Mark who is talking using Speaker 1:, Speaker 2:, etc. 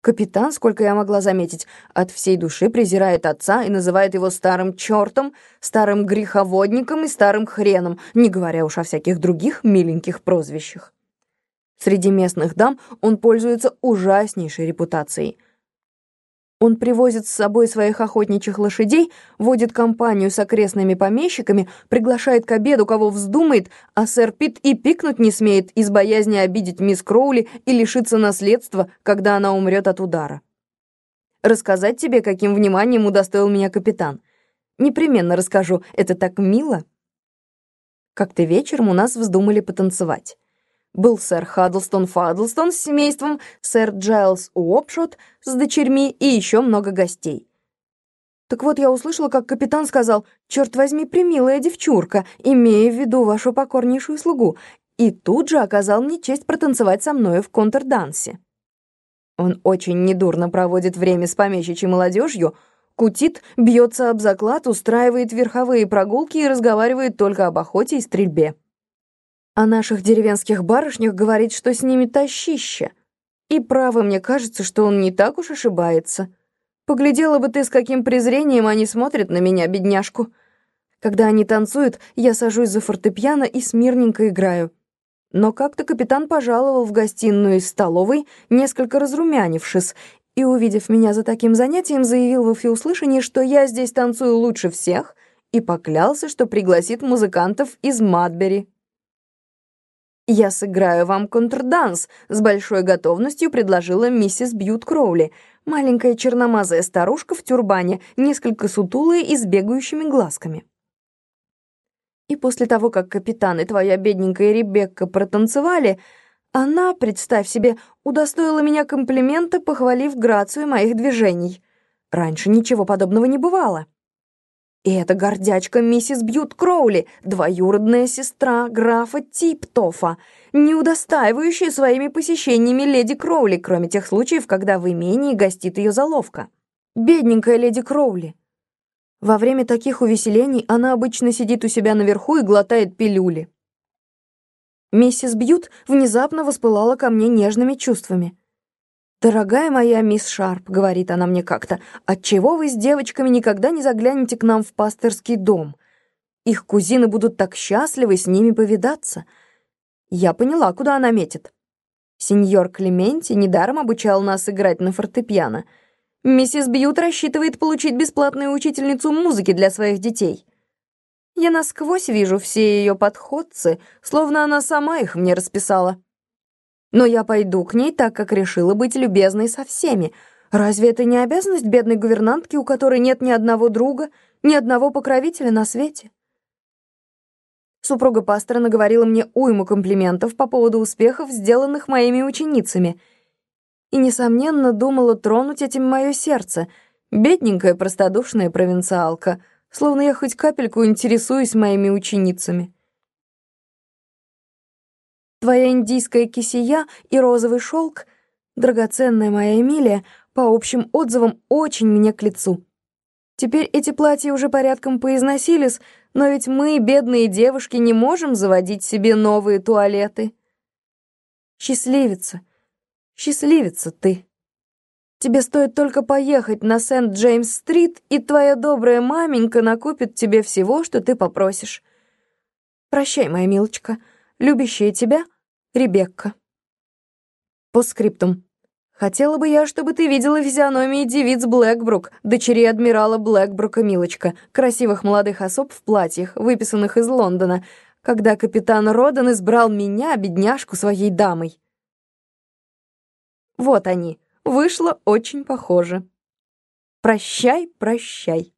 Speaker 1: Капитан, сколько я могла заметить, от всей души презирает отца и называет его старым чертом, старым греховодником и старым хреном, не говоря уж о всяких других миленьких прозвищах. Среди местных дам он пользуется ужаснейшей репутацией. Он привозит с собой своих охотничьих лошадей, водит компанию с окрестными помещиками, приглашает к обеду, кого вздумает, а сэр Пит и пикнуть не смеет из боязни обидеть мисс Кроули и лишиться наследства, когда она умрет от удара. Рассказать тебе, каким вниманием удостоил меня капитан? Непременно расскажу, это так мило. Как-то вечером у нас вздумали потанцевать. Был сэр Хаддлстон Фаддлстон с семейством, сэр Джайлз Уопшот с дочерьми и еще много гостей. Так вот, я услышала, как капитан сказал, «Черт возьми, примилая девчурка, имея в виду вашу покорнейшую слугу», и тут же оказал мне честь протанцевать со мною в контрдансе. Он очень недурно проводит время с помещичьей молодежью, кутит, бьется об заклад, устраивает верховые прогулки и разговаривает только об охоте и стрельбе. О наших деревенских барышнях говорит, что с ними тащище. И право мне кажется, что он не так уж ошибается. Поглядела бы ты, с каким презрением они смотрят на меня, бедняжку. Когда они танцуют, я сажусь за фортепиано и смирненько играю. Но как-то капитан пожаловал в гостиную из столовой, несколько разрумянившись, и, увидев меня за таким занятием, заявил во всеуслышание, что я здесь танцую лучше всех, и поклялся, что пригласит музыкантов из Мадбери. «Я сыграю вам контрданс», — с большой готовностью предложила миссис Бьют Кроули, маленькая черномазая старушка в тюрбане, несколько сутулая и с бегающими глазками. И после того, как капитан и твоя бедненькая Ребекка протанцевали, она, представь себе, удостоила меня комплимента, похвалив грацию моих движений. Раньше ничего подобного не бывало. И это гордячка миссис Бьют Кроули, двоюродная сестра графа Типтофа, не удостаивающая своими посещениями леди Кроули, кроме тех случаев, когда в имении гостит ее заловка. Бедненькая леди Кроули. Во время таких увеселений она обычно сидит у себя наверху и глотает пилюли. Миссис Бьют внезапно воспылала ко мне нежными чувствами. «Дорогая моя мисс Шарп», — говорит она мне как-то, «отчего вы с девочками никогда не заглянете к нам в пасторский дом? Их кузины будут так счастливы с ними повидаться». Я поняла, куда она метит. Сеньор Клементи недаром обучал нас играть на фортепиано. Миссис Бьют рассчитывает получить бесплатную учительницу музыки для своих детей. Я насквозь вижу все ее подходцы, словно она сама их мне расписала. Но я пойду к ней, так как решила быть любезной со всеми. Разве это не обязанность бедной гувернантки, у которой нет ни одного друга, ни одного покровителя на свете? Супруга пастора наговорила мне уйму комплиментов по поводу успехов, сделанных моими ученицами. И, несомненно, думала тронуть этим мое сердце. Бедненькая простодушная провинциалка, словно я хоть капельку интересуюсь моими ученицами. Твоя индийская кисия и розовый шелк, драгоценная моя Эмилия, по общим отзывам, очень мне к лицу. Теперь эти платья уже порядком поизносились, но ведь мы, бедные девушки, не можем заводить себе новые туалеты. Счастливица, счастливица ты. Тебе стоит только поехать на Сент-Джеймс-стрит, и твоя добрая маменька накупит тебе всего, что ты попросишь. Прощай, моя милочка любящая тебя, Ребекка. По скриптум. Хотела бы я, чтобы ты видела физиономии девиц Блэкбрук, дочерей адмирала Блэкбрука Милочка, красивых молодых особ в платьях, выписанных из Лондона, когда капитан Родан избрал меня, бедняжку, своей дамой. Вот они. Вышло очень похоже. Прощай, прощай.